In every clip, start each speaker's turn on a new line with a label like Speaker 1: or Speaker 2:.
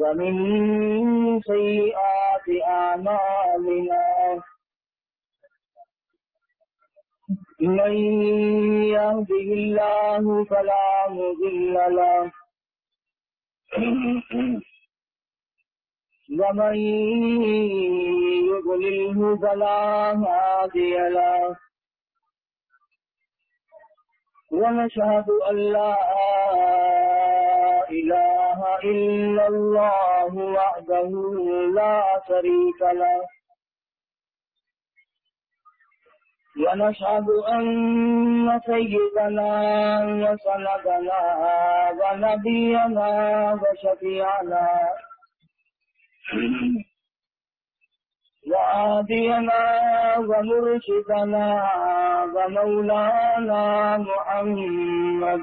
Speaker 1: ومن سيئات أعمالنا من يهده الله فلا مضل له ومن يضلله فلا هادي له ونشهد أن لا إله إلا الله وحده لا شريك له ونشهد أن سيدنا وسندنا ونبينا وشفيعنا وعادينا ومرشدنا ومولانا محمد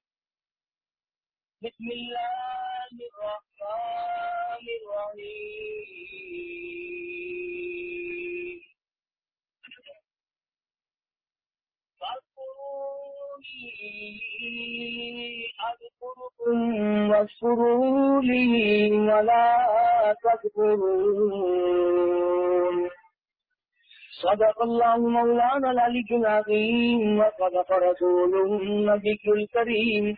Speaker 1: بسم الله الرحمن الرحيم. فاذكروني أذكركم واشكروا لي ولا تكفرون. صدق الله مولانا العلي العظيم وصدق رسوله النبي الكريم.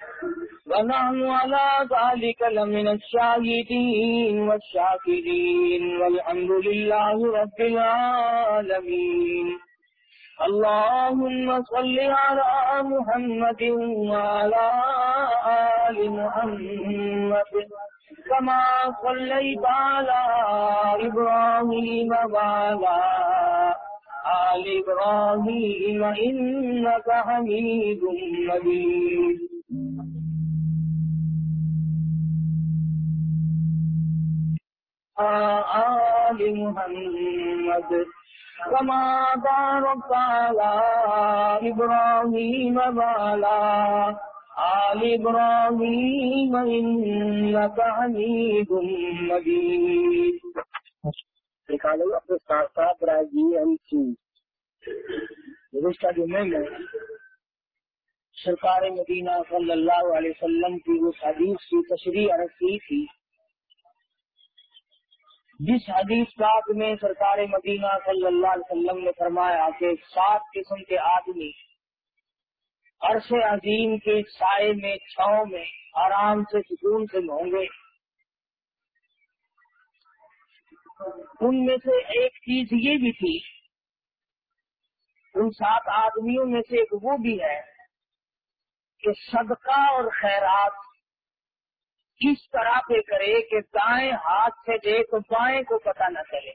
Speaker 1: ونحن على ذلك لمن الشاهدين والشاكرين، والحمد لله رب العالمين. اللهم صل على محمد وعلى آل محمد، كما صليت على إبراهيم وعلى آل إبراهيم إنك حميد مجيد. آل محمد كما باركت على إبراهيم وعلى آل إبراهيم إنك حميد مجيد. نکالو اپنے ساتھ ساتھ راجی ایم سی گزشتہ جمعے میں سرکار مدینہ صلی اللہ علیہ وسلم کی اس حدیث کی تشریح عرض کی تھی۔ جس حدیث پاک میں سرکار مدینہ صلی اللہ علیہ وسلم نے فرمایا کہ سات قسم کے آدمی عرش عظیم کے سائے میں چھاؤں میں آرام سے سکون سے ہوں گے۔ ان میں سے ایک چیز یہ بھی تھی ان سات آدمیوں میں سے ایک وہ بھی ہے کہ صدقہ اور خیرات اس طرح پہ کرے کہ دائیں ہاتھ سے دے تو بائیں کو پتہ نہ چلے۔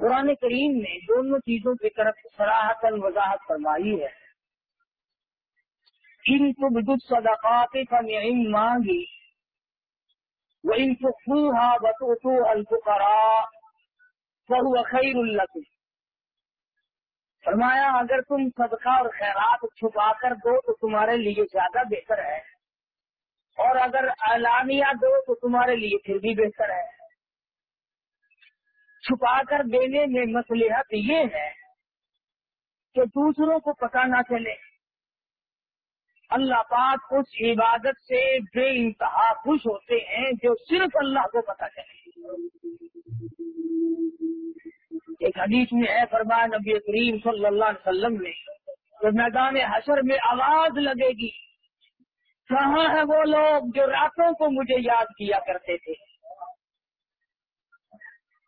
Speaker 1: قرآن کریم نے دونوں چیزوں کی طرف سراہتن وضاحت فرمائی ہے۔ ان کو بدھ صدقات کا نعم مانگی وہ ان کو خوہا بتو الفقرا فہو خیر القم فرمایا، اگر تم صدقہ اور خیرات چھپا کر دو تو تمہارے لیے زیادہ بہتر ہے، اور اگر اعلانیہ دو تو تمہارے لیے پھر بھی بہتر ہے۔ چھپا کر دینے میں مصلحت یہ ہے کہ دوسروں کو پتا نہ چلے۔ اللہ پاک اس عبادت سے بے انتہا خوش ہوتے ہیں جو صرف اللہ کو پتا چلے۔ ایک حدیث میں ہے فرمایا نبی کریم صلی اللہ علیہ وسلم نے تو میدان حشر میں آواز لگے گی۔ کہاں ہے وہ لوگ جو راتوں کو مجھے یاد کیا کرتے تھے؟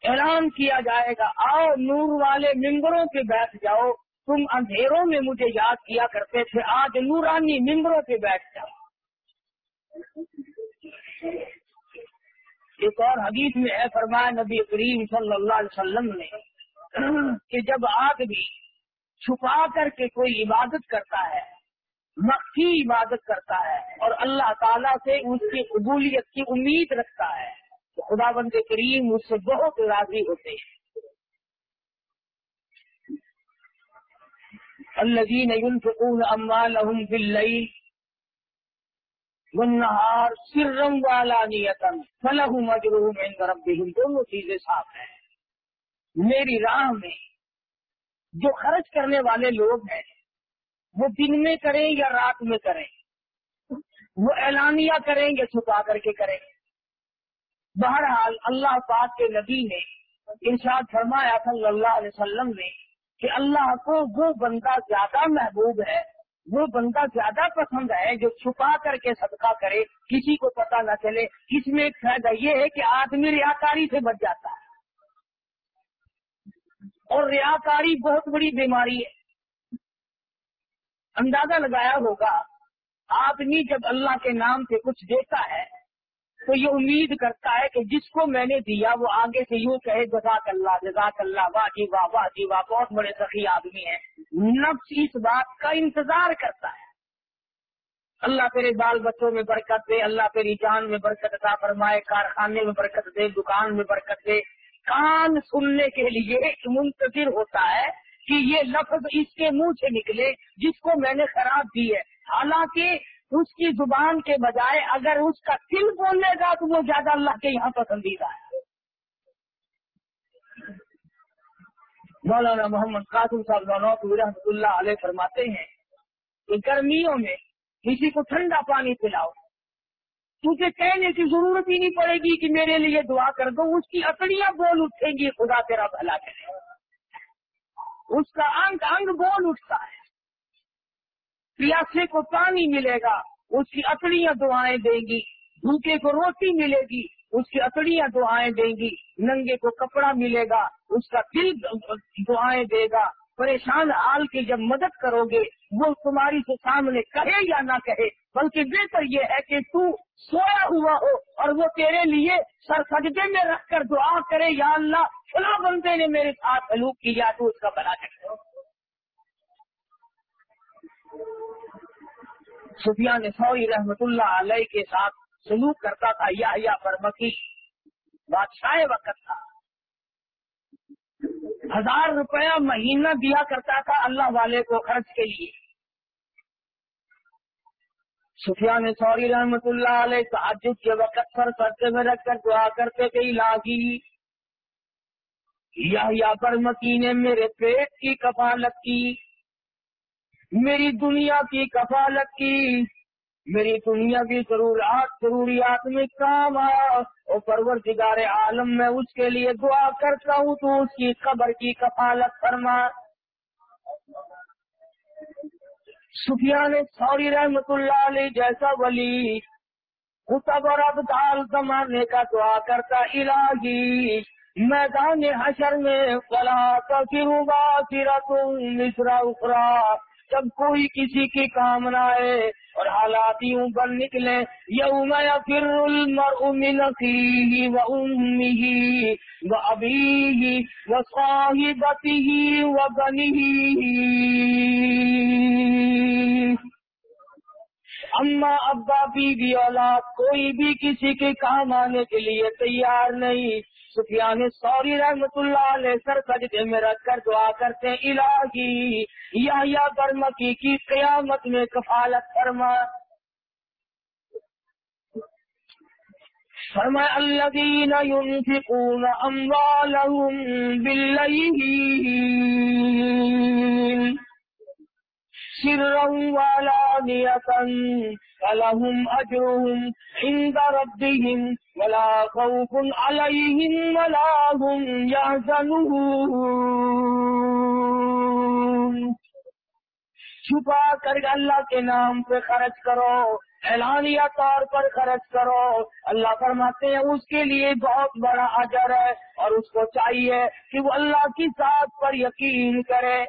Speaker 1: اعلان کیا جائے گا۔ آؤ نور والے ممبروں پہ بیٹھ جاؤ۔ تم اندھیروں میں مجھے یاد کیا کرتے تھے۔ آج نورانی ممبروں پہ بیٹھ جاؤ۔ ایک اور حدیث میں ہے، فرمایا نبی کریم صلی اللہ علیہ وسلم نے کہ جب آدمی چھپا کر کے کوئی عبادت کرتا ہے، مخفی عبادت کرتا ہے اور اللہ تعالیٰ سے اس کی قبولیت کی امید رکھتا ہے، تو خدا بند کریم اس سے بہت راضی ہوتے ہیں۔ الذين ينفقون اموالهم بالليل والنهار سرا وعلانية فلهم اجرهم عند ربهم دونوں چیزیں صاف ہیں۔ میری راہ میں جو خرچ کرنے والے لوگ ہیں، وہ دن میں کریں یا رات میں کریں؟ وہ اعلانیہ کریں یا چھپا کر کے کریں؟ بہرحال اللہ پاک کے نبی نے ارشاد فرمایا صلی اللہ علیہ وسلم نے کہ اللہ کو وہ بندہ زیادہ محبوب ہے وہ بندہ زیادہ پسند ہے جو چھپا کر کے صدقہ کرے، کسی کو پتا نہ چلے، اس میں ایک فائدہ یہ ہے کہ آدمی ریاکاری سے بچ جاتا ہے۔ اور ریاکاری بہت بڑی بیماری ہے۔ اندازہ لگایا ہوگا، آدمی جب اللہ کے نام سے کچھ دیتا ہے تو یہ امید کرتا ہے کہ جس کو میں نے دیا وہ آگے سے یوں کہے، جزاک اللہ جزاک اللہ، واہ جی واہ واہ جی واہ، بہت بڑے سخی آدمی ہیں۔ نفس اس بات کا انتظار کرتا ہے۔ اللہ تیرے بال بچوں میں برکت دے، اللہ تیری جان میں برکت عطا فرمائے، کارخانے میں برکت دے، دکان میں برکت دے۔ کان سننے کے لیے منتظر ہوتا ہے کہ یہ لفظ اس کے منہ سے نکلے، جس کو میں نے خراب دی ہے۔ حالانکہ اس کی زبان کے بجائے اگر اس کا دل بولنے گا تو وہ زیادہ اللہ کے یہاں پسندیدہ ہے۔ مولانا محمد قاسم صاحب رحمۃ اللہ علیہ فرماتے ہیں کہ گرمیوں میں کسی کو ٹھنڈا پانی پلاؤ۔ تجھے کہنے کی ضرورت ہی نہیں پڑے گی کہ میرے لیے دعا کر دو، اس کی اکڑیاں بول اٹھیں گی، خدا تیرا بھلا کرے۔ اس کا انگ انگ بول اٹھتا ہے۔ پیاسے کو پانی ملے گا، اس کی اکڑیاں دعائیں دیں گی بھوکے کو روٹی ملے گی، اس کی اکڑیاں دعائیں دیں گی، ننگے کو کپڑا ملے گا، اس کا دل دعائیں دے گا۔ پریشان حال کی جب مدد کرو گے وہ تمہاری سے سامنے کہے یا نہ کہے، بلکہ بہتر یہ ہے کہ تو سویا ہوا ہو اور وہ تیرے لیے سر سجدے میں رکھ کر دعا کرے، یا اللہ، فلاں بندے نے میرے ساتھ سلوک کیا تو اس کا بنا کرو سفیان سوری رحمت اللہ علیہ کے ساتھ سلوک کرتا تھا یا برمکی بادشاہ وقت تھا۔ ہزار روپیہ مہینہ دیا کرتا تھا اللہ والے کو خرچ کے لیے۔ سفیان سوری رحمت اللہ علیہ تعجب کے وقت سر سرتے میں رکھ کر دعا کرتے تھے لاگی یا برمکی نے میرے پیٹ کی کفالت کی۔ میری دنیا کی کفالت کی، میری دنیا کی ضروریات ضروریات میں کام آیا اور پرور عالم میں اس کے لیے دعا کرتا ہوں تو اس کی قبر کی کفالت فرما۔ سفیان سوری رحمت اللہ علیہ جیسا ولی خطب اور اب دال زمانے کا دعا کرتا الہی۔ میدان حشر میں فلا کا پھر تم مصرا اخرا جب کوئی کسی کی کام نہ آئے اور حالات یوں بن نکلے یوم پھر المرء من اخیه و امه و ابیه و صاحبته و بنیه اما ابا بی بی اولاد کوئی بھی کسی کے کام آنے کے لیے تیار نہیں۔ سفیان سوری رحمت اللہ علیہ سر سجدے میں رکھ کر دعا کرتے الہی یا یا برمکی کی قیامت میں کفالت فرما۔ فرمائے، الذین ينفقون اموالهم باللیل سرا وعلانیتا فلهم اجرهم عند ربهم ولا خوف عليهم ولا هم يحزنون. چھپا کر اللہ کے نام پہ خرچ کرو، اعلانیہ طور پر خرچ کرو۔ اللہ فرماتے ہیں، اس کے لیے بہت بڑا اجر ہے اور اس کو چاہیے کہ وہ اللہ کی ذات پر یقین کرے۔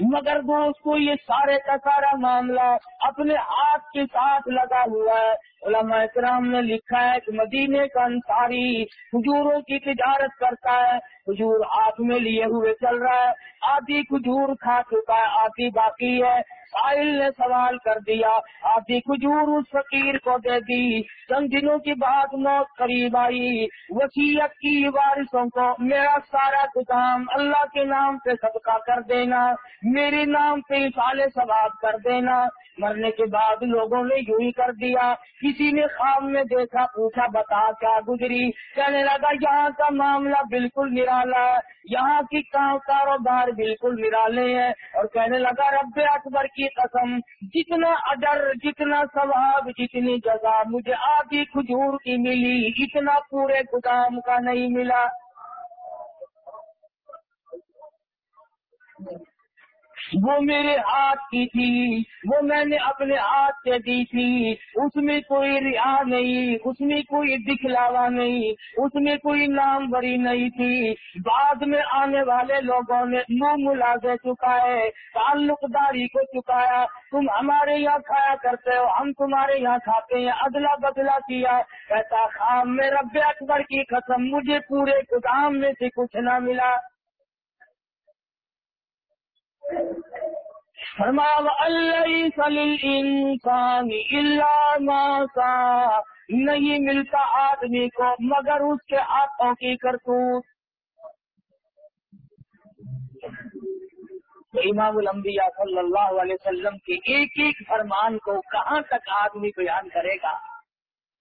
Speaker 1: مگر وہ اس کو یہ سارے کا سارا معاملہ اپنے ہاتھ کے ساتھ لگا ہوا ہے۔ علماء اکرام نے لکھا ہے کہ مدینے کا انصاری کھجوروں کی تجارت کرتا ہے۔ کھجور ہاتھ میں لیے ہوئے چل رہا ہے۔ آدھی کھجور کھا چکا ہے، آدھی باقی ہے۔ سائل نے سوال کر دیا، آدھی کھجور اس فقیر کو دے دی۔ چند دنوں کی بعد موت قریب آئی۔ وسیعت کی وارثوں کو، میرا سارا کام اللہ کے نام پہ صدقہ کر دینا، میرے نام پہ سال ثواب کر دینا۔ مرنے کے بعد لوگوں نے یوں ہی کر دیا۔ کسی نے خواب میں دیکھا، پوچھا، بتا کیا گزری؟ کہنے لگا، یہاں کا معاملہ بالکل نرالا ہے۔ یہاں کی کاروبار بالکل نرالے ہیں۔ اور کہنے لگا، رب اکبر کی قسم، جتنا اڈر، جتنا ثواب، جتنی جگہ مجھے آدھی کھجور کی ملی، اتنا پورے گدام کا نہیں ملا۔ وہ میرے ہاتھ کی تھی، وہ میں نے اپنے ہاتھ سے دی تھی۔ اس میں کوئی ریا نہیں، اس میں کوئی دکھلاوا نہیں، اس میں کوئی نام بری نہیں تھی۔ بعد میں آنے والے لوگوں نے منہ ملا دے چکا ہے تعلق داری کو چکایا۔ تم ہمارے یہاں کھایا کرتے ہو، ہم تمہارے یہاں کھاتے ہیں، ادلا بدلا کیا۔ کہتا، خام میں رب اکبر کی قسم، مجھے پورے گودام میں سے کچھ نہ ملا۔ انسان ماسا نہیں ملتا آدمی کو مگر اس کے ہاتھوں کی کرتوت۔ امام الانبیاء صلی اللہ علیہ وسلم کے ایک ایک فرمان کو کہاں تک آدمی بیان کرے گا؟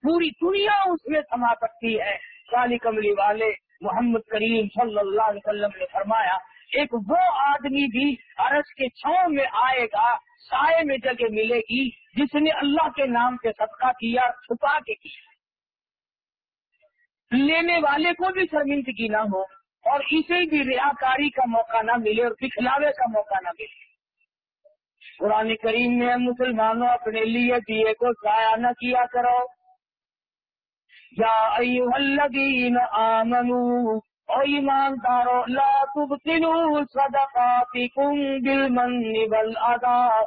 Speaker 1: پوری دنیا اس میں سما سکتی ہے۔ کالی کملی والے محمد کریم صلی اللہ علیہ وسلم نے فرمایا ایک وہ آدمی بھی عرض کے چھاؤں میں آئے گا، سائے میں جگہ ملے گی جس نے اللہ کے نام پہ صدقہ کیا، چھپا کے کیا۔ لینے والے کو بھی شرمندگی نہ ہو اور اسے بھی ریاکاری کا موقع نہ ملے اور دکھلاوے کا موقع نہ ملے۔ قرآن کریم میں مسلمانوں اپنے لیے دیے کو ضائع نہ کیا کرو۔ یا ایوہ الذین آمنوا ایماندارو، لا تبتلوا صدقاتکم بالمن والادا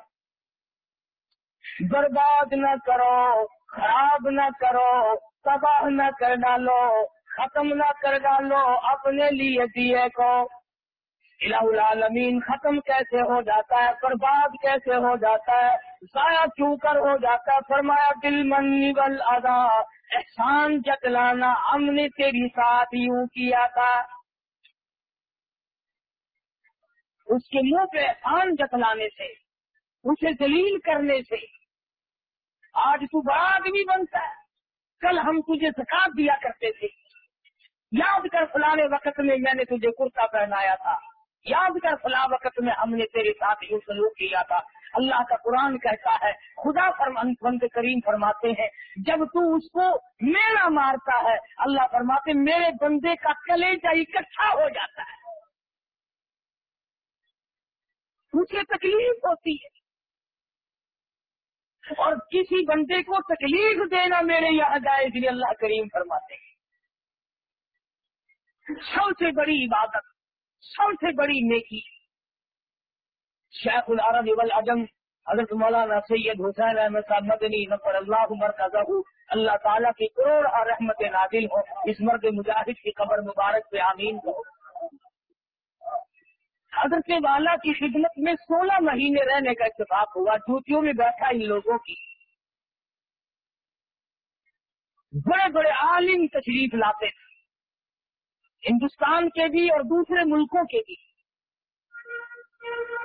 Speaker 1: برباد نہ کرو، خراب نہ کرو، تباہ نہ کر ڈالو، ختم نہ کر ڈالو، اپنے لیے دیے کو۔ الہ العالمین، ختم کیسے ہو جاتا ہے؟ برباد کیسے ہو جاتا ہے؟ ضائع کیوں کر ہو جاتا ہے؟ فرمایا دل من والادا احسان جتلانا ہم نے تیری ساتھ یوں کیا تھا۔ اس کے منہ پہ احسان جتلانے سے، اسے دلیل کرنے سے۔ آج تو بڑا آدمی بنتا ہے۔ کل ہم تجھے زکات دیا کرتے تھے۔ یاد کر فلانے وقت میں میں نے تجھے کرتا پہنایا تھا۔ یاد کر فلاں وقت میں ہم نے تیرے ساتھ یوں سلوک کیا تھا۔ اللہ کا قرآن کہتا ہے، خدا فرمان بند کریم فرماتے ہیں، جب تو اس کو میرا مارتا ہے، اللہ فرماتے میرے بندے کا کلیجا اکٹھا ہو جاتا ہے۔ اسے تکلیف ہوتی ہے۔ اور کسی بندے کو تکلیف دینا میرے یہاں جائے جنہیں اللہ کریم فرماتے ہیں۔ سب سے بڑی عبادت، سب سے بڑی نیکی۔ شیخ العرب والعجم، حضرت مولانا سید حسین احمد صاحب مدنی نفر اللہ مرکزہ اللہ تعالیٰ کی کروڑ اور رحمت نازل ہو۔ اس مرد مجاہد کی قبر مبارک پہ آمین ہو۔ حضرت والا کی خدمت میں سولہ مہینے رہنے کا اتفاق ہوا جوتیوں میں بیٹھا ان لوگوں کی۔ بڑے بڑے عالم تشریف لاتے تھے۔ ہندوستان کے بھی اور دوسرے ملکوں کے بھی۔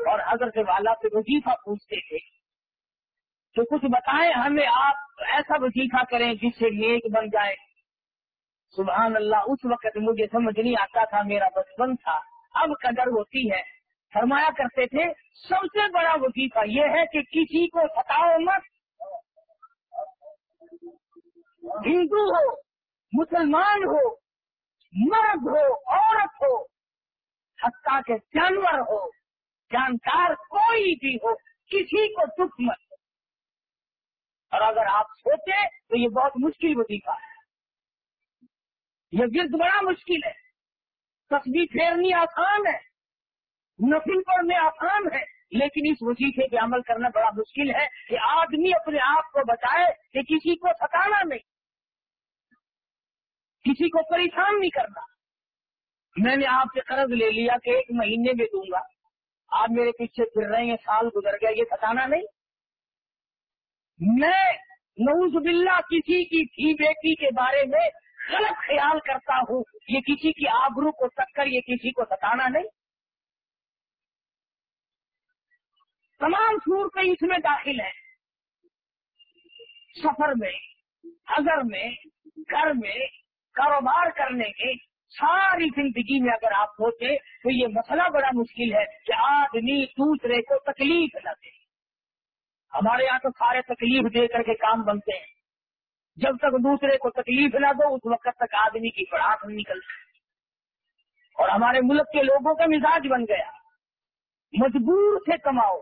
Speaker 1: اور حضرت والا سے وظیفہ پوچھتے تھے تو کچھ بتائیں ہمیں آپ ایسا وظیفہ کریں جس سے نیک بن جائے۔ سبحان اللہ، اس وقت مجھے سمجھ نہیں آتا تھا، میرا بچپن تھا۔ اب قدر ہوتی ہے۔ فرمایا کرتے تھے، سب سے بڑا وظیفہ یہ ہے کہ کسی کو ستاؤ مت۔ ہندو ہو، مسلمان ہو، مرد ہو، عورت ہو، حتیٰ کے جانور ہو۔ جانکار کوئی بھی ہو، کسی کو دکھ مت اور اگر آپ سوچے تو یہ بہت مشکل وظیفہ ہے۔ یہ گرد بڑا مشکل ہے۔ تصویر پھیرنی آسان ہے۔ نفل پڑھنے آسان ہے۔ لیکن اس وظیفے پہ عمل کرنا بڑا مشکل ہے کہ آدمی اپنے آپ کو بتائے کہ کسی کو ستانا نہیں۔ کسی کو پریشان نہیں کرنا۔ میں نے آپ سے قرض لے لیا کہ ایک مہینے میں دوں گا۔ آپ میرے پیچھے پھر رہے ہیں، سال گزر گیا یہ ستانا نہیں؟ میں نوز باللہ کسی کی تھی بیٹی کے بارے میں غلط خیال کرتا ہوں، یہ کسی کی آبرو کو ٹکر یہ کسی کو ستانا نہیں؟ تمام صورتیں اس میں داخل ہیں۔ سفر میں اگر میں، گھر میں، کاروبار کرنے کے ساری زندگی میں اگر آپ ہوتے تو یہ مسئلہ بڑا مشکل ہے کہ آدمی دوسرے کو تکلیف نہ دے۔ ہمارے یہاں تو سارے تکلیف دے کر کے کام بنتے ہیں۔ جب تک دوسرے کو تکلیف نہ دو، اس وقت تک آدمی کی پڑاخ نہیں نکلتی۔ اور ہمارے ملک کے لوگوں کا مزاج بن گیا۔ مجبور سے کماؤ۔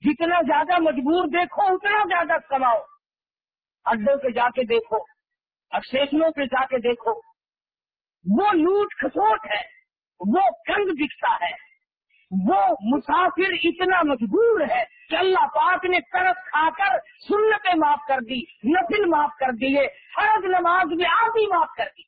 Speaker 1: جتنا زیادہ مجبور دیکھو، اتنا زیادہ کماؤ۔ اڈوں پہ جا کے دیکھو اسٹیشنوں پہ جا کے دیکھو۔ وہ لوٹ کھسوٹ ہے، وہ کنگ دکھتا ہے، وہ مسافر اتنا مجبور ہے کہ اللہ پاک نے کرس کھا کر سنتیں معاف کر دی، نفل معاف کر دیے، فرض نماز میں آدھی معاف کر دی۔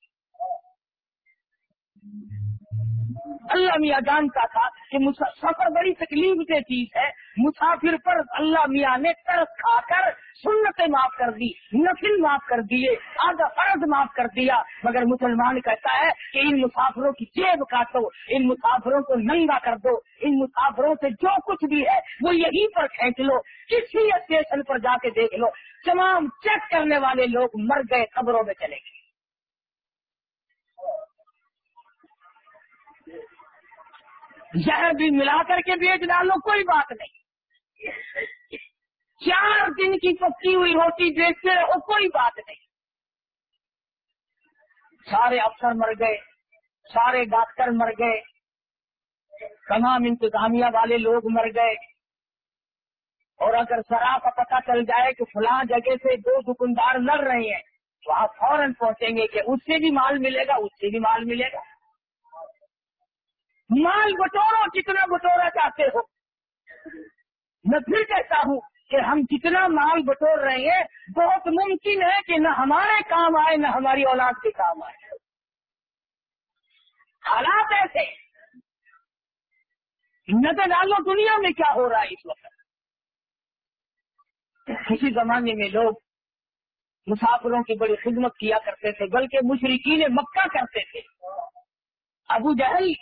Speaker 1: اللہ میاں جانتا تھا کہ سفر بڑی تکلیف سے چیز ہے۔ مسافر پر اللہ میاں نے ترس کھا کر سنتیں معاف کر دی نفل معاف کر دیے، آدھا فرض معاف کر دیا۔ مگر مسلمان کہتا ہے کہ ان مسافروں کی جیب کاٹو، ان مسافروں کو ننگا کر دو، ان مسافروں سے جو کچھ بھی ہے وہ یہیں پر کھینچ لو، کسی اسٹیشن پر جا کے دیکھ لو۔ تمام چیک کرنے والے لوگ مر گئے خبروں میں چلے گئے۔ زہر بھی ملا کر کے بیچ ڈالو کوئی بات نہیں۔ چار دن کی پکی ہوئی روٹی بیچتے رہو، کوئی بات نہیں۔ سارے افسر مر گئے، سارے ڈاکٹر مر گئے، تمام انتظامیہ والے لوگ مر گئے۔ اور اگر سرا کا پتہ چل جائے کہ فلاں جگہ سے دو دکاندار لڑ رہے ہیں، تو آپ فوراً پہنچیں گے کہ اس سے بھی مال ملے گا، اس سے بھی مال ملے گا۔ مال بٹورو جتنا بٹورا چاہتے ہو؟ میں پھر کہتا ہوں کہ ہم جتنا مال بٹور رہے ہیں، بہت ممکن ہے کہ نہ ہمارے کام آئے، نہ ہماری اولاد کے کام آئے۔ حالات ایسے نظر ڈالو، دنیا میں کیا ہو رہا ہے اس وقت؟ کسی زمانے میں لوگ مسافروں کی بڑی خدمت کیا کرتے تھے، بلکہ مشرقین مکہ کرتے تھے۔ ابو جہل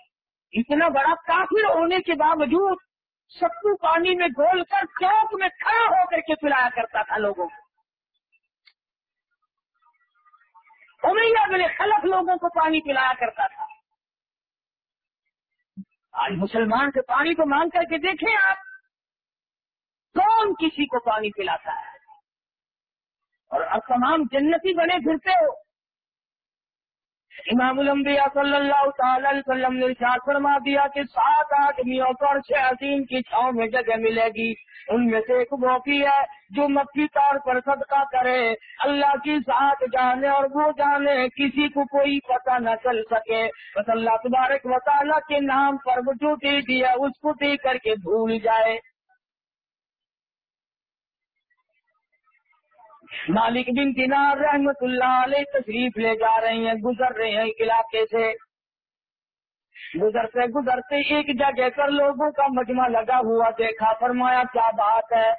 Speaker 1: اتنا بڑا کافر ہونے کے باوجود ستو پانی میں گول کر چوک میں کھڑا ہو کر کے پلایا کرتا تھا لوگوں کو۔ امیہ میرے خلف لوگوں کو پانی پلایا کرتا تھا۔ آج مسلمان سے پانی کو مانگ کر کے دیکھیں آپ۔ کون کسی کو پانی پلاتا ہے؟ اور اب تمام جنتی بنے پھرتے ہو۔ امام الانبیاء صلی اللہ تعالی علیہ وسلم نے ارشاد فرما دیا کہ سات آدمیوں پر چھ عظیم کی چھاؤں میں جگہ ملے گی۔ ان میں سے ایک وہ بھی ہے جو مکی طور پر صدقہ کرے۔ اللہ کی ساتھ جانے اور وہ جانے، کسی کو کوئی پتہ نہ چل سکے۔ بس اللہ تبارک و تعالیٰ کے نام پر وہ جو دے دیا، اس کو دے کر کے بھول جائے۔ مالک بن کنار رحمت اللہ علیہ تشریف لے جا رہے ہیں، گزر رہے ہیں علاقے سے۔ گزرتے گزرتے ایک جگہ پر لوگوں کا مجمع لگا ہوا دیکھا، فرمایا، کیا بات ہے؟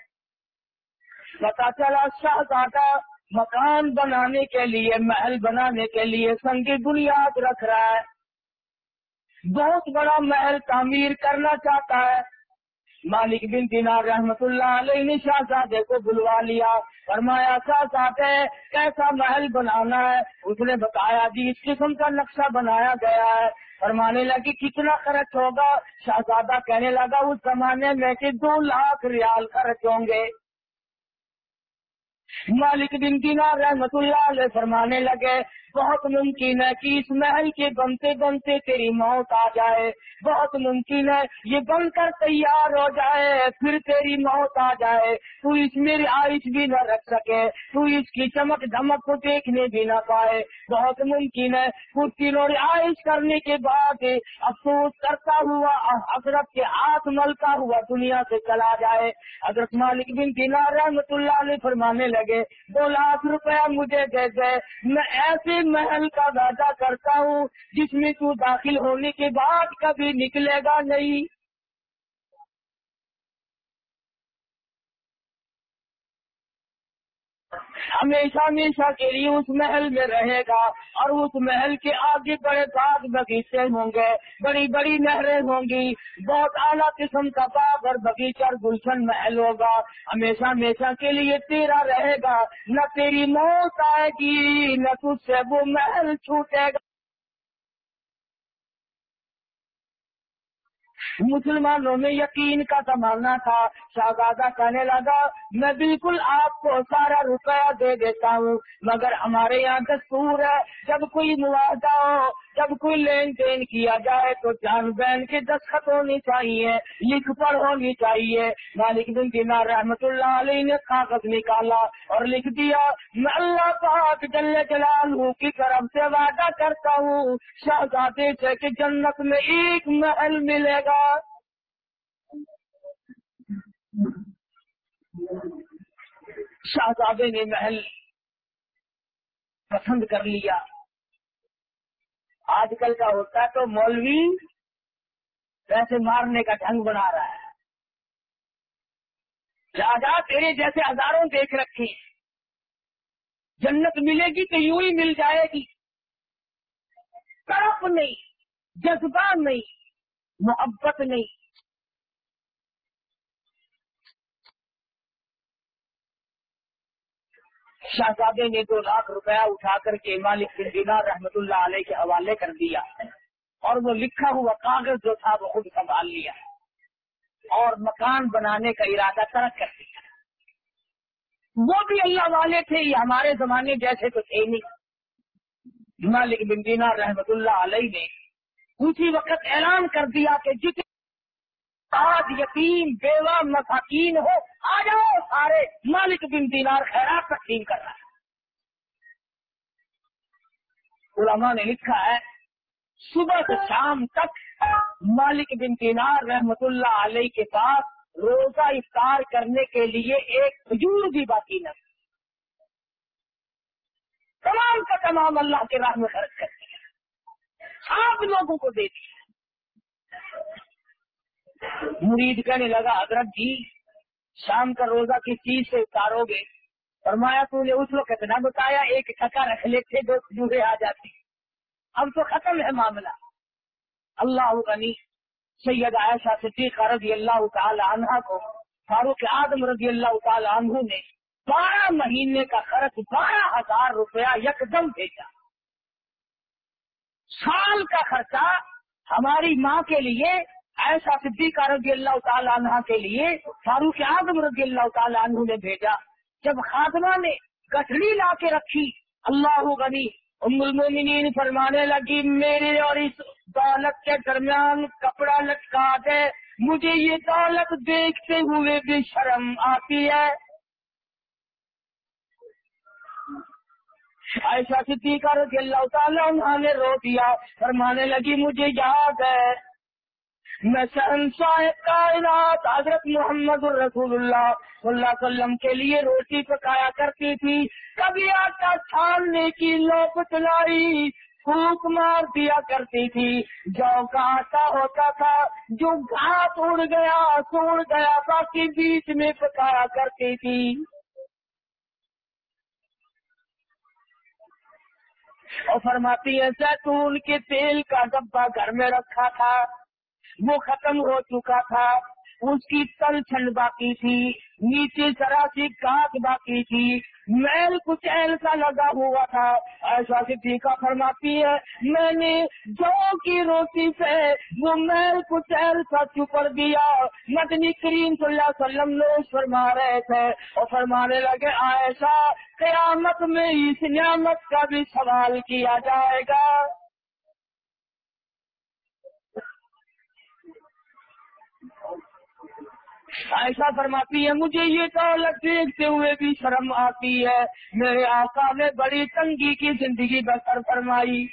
Speaker 1: پتا چلا شاہزادہ مکان بنانے کے لیے، محل بنانے کے لیے سنگی بنیاد رکھ رہا ہے۔ بہت بڑا محل تعمیر کرنا چاہتا ہے۔ مالک بن دینار رحمت اللہ علیہ نے شہزادے کو بلوا لیا۔ فرمایا، شہزادے، کیسا محل بنانا ہے؟ اس نے بتایا جی اس قسم کا نقشہ بنایا گیا ہے۔ فرمانے لگی کتنا خرچ ہوگا؟ شہزادہ کہنے لگا، اس زمانے میں کہ دو لاکھ ریال خرچ ہوں گے۔ مالک بن دینار رحمت اللہ علیہ فرمانے لگے بہت ممکن ہے کہ اس محل کے بنتے بنتے تیری موت آ جائے۔ بہت ممکن ہے یہ بن کر تیار ہو جائے، پھر تیری موت آ جائے۔ تو اس میں آئش بھی نہ رکھ سکے، تو اس کی چمک دھمک کو دیکھنے بھی نہ پائے۔ بہت ممکن ہے کچھ دنوں رہائش کرنے کے بعد افسوس کرتا ہوا حضرت کے ہاتھ ملتا ہوا دنیا سے چلا جائے۔ حضرت مالک بن دینار رحمت اللہ علیہ فرمانے لگے، دو لاکھ روپیہ مجھے دے دے، میں ایسے محل کا وعدہ کرتا ہوں، جس میں تو داخل ہونے کے بعد کبھی نکلے گا نہیں۔ ہمیشہ ہمیشہ کے لیے اس محل میں رہے گا اور اس محل کے آگے بڑے باغ بغیچے ہوں گے، بڑی بڑی نہریں ہوں گی۔ بہت اعلیٰ قسم کا باغ اور باغیچہ گلشن محل ہوگا۔ ہمیشہ ہمیشہ کے لیے تیرا رہے گا۔ نہ تیری موت آئے گی، نہ تجھ سے وہ محل چھوٹے گا۔ مسلمانوں میں یقین کا زمانہ تھا۔ شہزادہ کہنے لگا، میں بالکل آپ کو سارا روپیہ دے دیتا ہوں، مگر ہمارے یہاں دستور ہے، جب کوئی معاہدہ ہو جب کوئی لین دین کیا جائے تو جان بہن کے دستخط ہونی چاہیے، لکھ پڑھ ہونی چاہیے۔ مالک بن دینا رحمت اللہ علیہ نے کاغذ نکالا اور لکھ دیا، میں اللہ پاک جل جلال کی طرف سے وعدہ کرتا ہوں، شہزادے سے کہ جنت میں ایک محل ملے گا۔ شہزادے نے محل پسند کر لیا۔ آج کل کا ہوتا ہے تو مولوی پیسے مارنے کا ڈھنگ بنا رہا ہے۔ راجا تیرے جیسے ہزاروں دیکھ رکھے جنت ملے گی تو یوں ہی مل جائے گی۔ طرف نہیں، جذبہ نہیں، محبت نہیں۔ شہزادے نے دو لاکھ روپیہ اٹھا کر کے مالک بن دینار رحمت اللہ علیہ کے حوالے کر دیا اور وہ لکھا ہوا کاغذ جو تھا وہ خود سنبھال لیا اور مکان بنانے کا ارادہ ترک کر دیا۔ وہ بھی اللہ والے تھے، یہ ہمارے زمانے جیسے تو تھے نہیں۔ مالک بن دینار رحمت اللہ علیہ نے اسی وقت اعلان کر دیا کہ جتنے آج یتیم بیوہ مساکین ہو، آ جاؤ سارے مالک بن دینار خیرات تقسیم کر رہا ہے۔ علماء نے لکھا ہے، صبح سے شام تک مالک بن دینار رحمت اللہ علیہ کے پاس روزہ افطار کرنے کے لیے ایک کھجور بھی باقی نہ تمام کا تمام اللہ کے راہ میں خرچ کر دیا۔ سات لوگوں کو دے دیا۔ مرید کہنے لگا، حضرت جی شام کا روزہ کس چیز سے اتارو گے؟ فرمایا، تو نے اس وقت نہ بتایا، ایک ٹکا رکھ لیتے، دو کھجورے آ جاتی اب تو ختم ہے معاملہ۔ اللہ غنی، سید عائشہ صدیقہ رضی اللہ تعالی عنہ کو، فاروق آدم رضی اللہ تعالی عنہ نے بارہ مہینے کا خرچ، بارہ ہزار روپیہ یکدم بھیجا۔ سال کا خرچہ ہماری ماں کے لیے ایسا صدیقہ رضی اللہ تعالیٰ عنہ کے لیے فاروق اعظم رضی اللہ تعالیٰ عنہ نے بھیجا۔ جب خاتمہ نے گٹھڑی لا کے رکھی، اللہ غنی، ام المومنین فرمانے لگی، میرے اور اس دولت کے درمیان کپڑا لٹکا دے، مجھے یہ دولت دیکھتے ہوئے بھی شرم آتی ہے۔ ایسا صدیقہ رضی اللہ تعالیٰ عنہ نے رو دیا، فرمانے لگی، مجھے یاد ہے۔ میں کائنات حضرت محمد الرسول اللہ صلی اللہ علیہ وسلم کے لیے روٹی پکایا کرتی تھی۔ کبھی آٹا چھاننے کی لوپ چلائی، پھونک مار دیا کرتی تھی۔ جو کا آٹا ہوتا تھا، جو گھاس اڑ گیا، سوڑ گیا، باقی بیچ میں پکایا کرتی تھی۔ اور فرماتی ہے زیتون کے تیل کا ڈبا گھر میں رکھا تھا۔ وہ ختم ہو چکا تھا۔ اس کی تل چھنڈ باقی تھی، نیچے سراسی کاٹ باقی تھی۔ میل کچھ ایسا لگا ہوا تھا۔ ایسا ٹھیک فرماتی ہے، میں نے جو کی روٹی سے وہ میل کچھ ایسا چپڑ دیا۔ مدنی کریم صلی اللہ علیہ وسلم لوگ فرما رہے تھے اور فرمانے لگے ایسا قیامت میں اس نعمت کا بھی سوال کیا جائے گا۔ ایسا فرماتی ہے، مجھے یہ دولت دیکھتے ہوئے بھی شرم آتی ہے۔ میرے آقا نے بڑی تنگی کی زندگی بسر فرمائی۔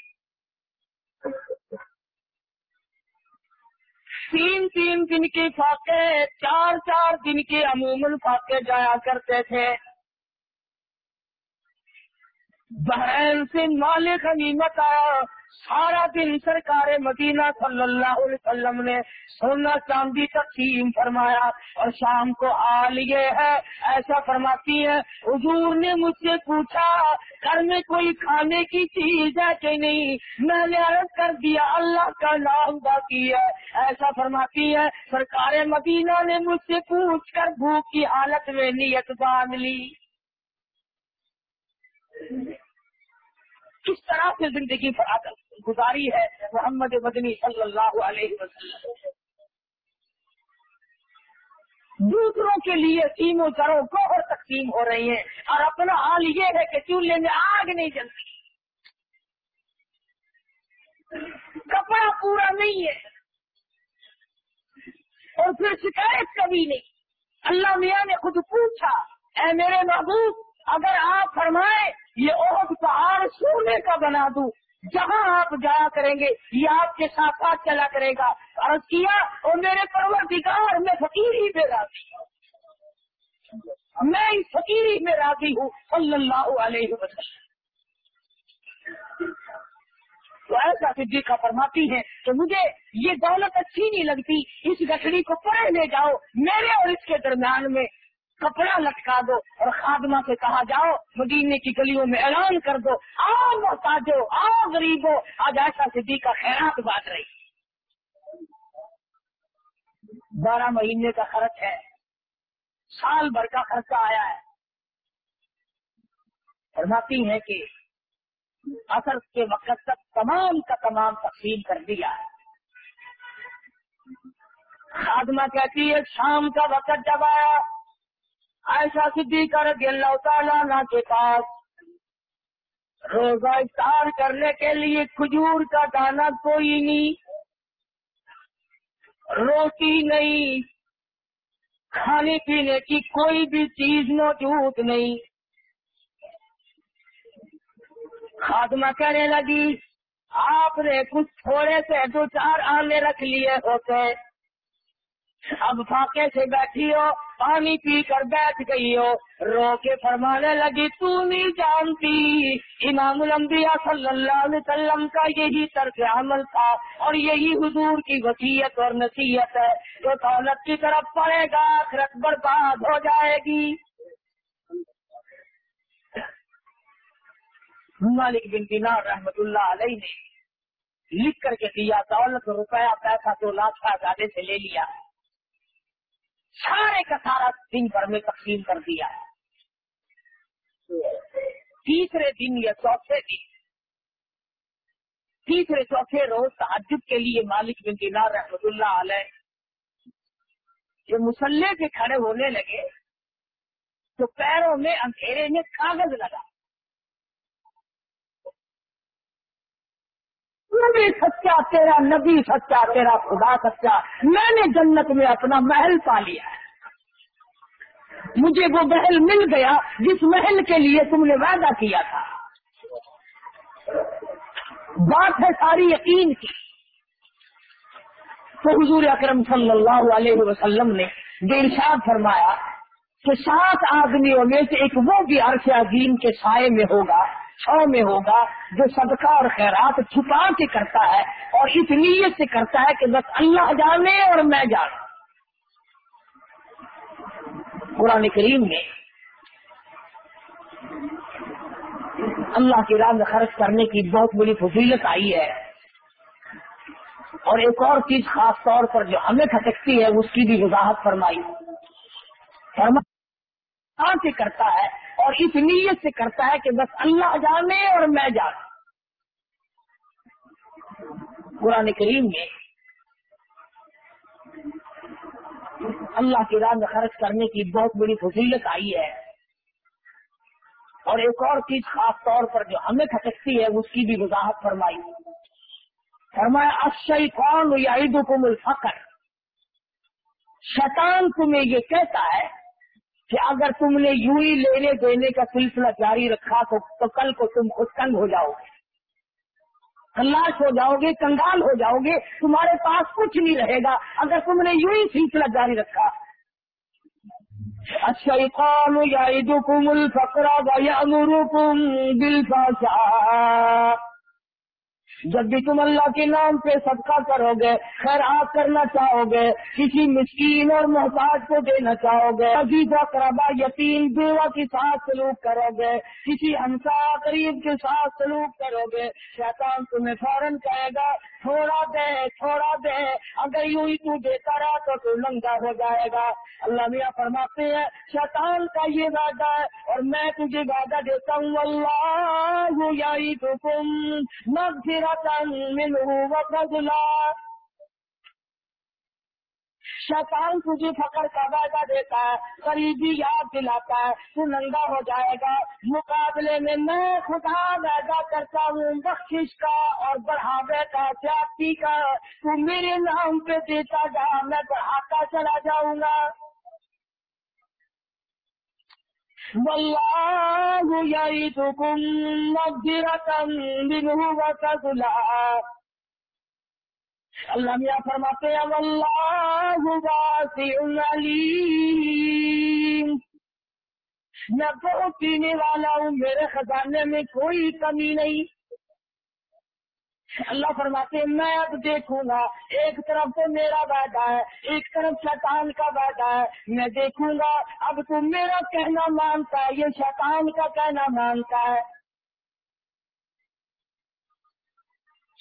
Speaker 1: تین تین دن کے فاقے، چار چار دن کے عموماً فاقے جایا کرتے تھے۔ بہن سے مالک غنیمت آیا۔ سارا دن سرکار مدینہ صلی اللہ علیہ وسلم نے سونا چاندی تقسیم فرمایا اور شام کو آ لیے ہے، ایسا فرماتی ہے، حضور نے مجھ سے پوچھا، گھر میں کوئی کھانے کی چیز ہے کہ نہیں؟ میں نے عرض کر دیا، اللہ کا نام باقی ہے۔ ایسا فرماتی ہے، سرکار مدینہ نے مجھ سے پوچھ کر بھوک کی حالت میں نیت باندھ لی۔ کس طرح سے زندگی پر گزاری ہے محمد مدنی صلی اللہ علیہ وسلم؟ دوسروں کے لیے تینوں چروں گوہر تقسیم ہو رہی ہیں اور اپنا حال یہ ہے کہ چولہے میں آگ نہیں جلتی۔ کپڑا پورا نہیں ہے۔ اور پھر شکایت کبھی نہیں۔ اللہ میاں نے خود پوچھا، اے میرے محبوب اگر آپ فرمائے یہ عہد پہاڑ سونے کا بنا دوں، جہاں آپ جایا کریں گے، یہ آپ کے ساتھ ساتھ چلا کرے گا۔ عرض کیا، اور میرے پرور میں فقیری میں راضی ہوں۔ میں اس فقیری میں راضی ہوں، صلی اللہ علیہ وسلم۔ تو ایسا صدیقہ فرماتی ہے کہ مجھے یہ دولت اچھی نہیں لگتی، اس گٹڑی کو پڑھ لے جاؤ، میرے اور اس کے درمیان میں کپڑا لٹکا دو اور خادمہ سے کہا، جاؤ، مدینے کی گلیوں میں اعلان کر دو آؤ محتاجو آؤ غریبو آج ایسا صدی کا خیرات بات رہی بارہ مہینے کا خرچ ہے۔ سال بھر کا خرچہ آیا ہے۔ فرماتی ہے کہ اثر کے وقت تک تمام کا تمام تقسیم کر دیا ہے۔ خادمہ کہتی ہے، شام کا وقت جب آیا ایسا رضی اللہ تعالیٰ کے پاس روزہ افطار کرنے کے لیے کھجور کا دانا کوئی نہیں، روٹی نہیں، کھانے پینے کی کوئی بھی چیز موجود نہیں۔ خاتمہ کہنے لگی، آپ نے کچھ تھوڑے سے دو چار آنے رکھ لیے ہوتے۔ اب فاقے سے بیٹھی ہو پانی پی کر بیٹھ گئی ہو رو کے فرمانے لگی، تو نہیں جانتی۔ امام الانبیاء صلی اللہ علیہ وسلم کا یہی طرف عمل تھا اور یہی حضور کی وسیعت اور نصیحت ہے۔ جو دولت کی طرف پڑے گا، آخرت برباد ہو جائے گی۔ مالک بن دینار رحمت اللہ علیہ نے لکھ کر کے دیا، دولت روپیہ پیسہ تو لاکھ زیادہ سے لے لیا۔ سارے کا سارا دن بھر میں تقسیم کر دیا۔ تیسرے دن یا چوتھے دن۔ تیسرے چوتھے روز تعجب کے لیے مالک بن دینار رحمت اللہ علیہ جو مسلح کے کھڑے ہونے لگے تو پیروں میں اندھیرے میں کاغذ لگا۔ نبی سچا، تیرا نبی سچا، تیرا خدا سچا۔ میں نے جنت میں اپنا محل پا لیا ہے۔ مجھے وہ محل مل گیا جس محل کے لیے تم نے وعدہ کیا تھا۔ بات ہے ساری یقین کی۔ تو حضور اکرم صلی اللہ علیہ وسلم نے ارشاد فرمایا کہ سات آدمیوں میں سے ایک وہ بھی عرص عظیم کے سائے میں ہوگا میں ہوگا جو صدقہ اور خیرات چھپا کے کرتا ہے اور اس نیت سے کرتا ہے کہ بس اللہ جانے اور میں جانا قرآن کریم میں اللہ کی راہ میں خرچ کرنے کی بہت بڑی فضیلت آئی ہے۔ اور ایک اور چیز خاص طور پر جو ہمیں کھٹکتی ہے، اس کی بھی وضاحت فرمائی۔ فرما سے کرتا ہے اور اس نیت سے کرتا ہے کہ بس اللہ جانے اور میں جانا قرآن کریم میں اللہ کی راہ میں خرچ کرنے کی بہت بڑی فضیلت آئی ہے۔ اور ایک اور چیز خاص طور پر جو ہمیں کھٹکتی ہے، اس کی بھی وضاحت فرمائی۔ فرمایا اشئی کون یا عید حکم الفقر۔ شیطان تمہیں یہ کہتا ہے کہ اگر تم نے یوں ہی لینے دینے کا سلسلہ جاری رکھا تو کل کو تم خود تنگ ہو جاؤ گے۔ کلاش ہو جاؤ گے، کنگال ہو جاؤ گے، تمہارے پاس کچھ نہیں رہے گا اگر تم نے یوں ہی سلسلہ جاری رکھا۔ اچھا کون یا الفقر ويأمركم بالفحشاء۔ جب بھی تم اللہ کے نام پہ صدقہ کرو گے، خیر آپ کرنا چاہو گے، کسی مسکین اور محتاج کو دینا چاہو گے عزیزہ کربا یتیم بیوہ کے ساتھ سلوک کرو گے، کسی ہمسا قریب کے ساتھ سلوک کرو گے، شیطان تمہیں فوراً کہے گا چھوڑا دے چھوڑا دے۔ اگر یوں ہی تو دیتا رہا تو تو ننگا ہو جائے گا۔ اللہ میاں فرماتے ہیں، شیطان کا یہ وعدہ ہے اور میں تجھے وعدہ دیتا ہوں، اللہ یا شیطان تجھے فخر کا وعدہ دیتا ہے، قریبی یاد دلاتا ہے، تو ننگا ہو جائے گا۔ مقابلے میں میں خدا وعدہ کرتا ہوں بخش کا اور بڑھاوے کا جاتی کا۔ تو میرے نام پہ دیتا جا، میں بڑھاتا چلا جاؤں گا۔ واللہ یعیدکم مغفرتا منہ وفضلا۔ اللہ میاں فرماتے ہیں واللہ واسع علیم میں بہت پینے والا ہوں، میرے خزانے میں کوئی کمی نہیں۔ اللہ فرماتے ہیں، میں اب دیکھوں گا، ایک طرف تو میرا وعدہ ہے، ایک طرف شیطان کا وعدہ ہے۔ میں دیکھوں گا، اب تو میرا کہنا مانتا ہے، یہ شیطان کا کہنا مانتا ہے۔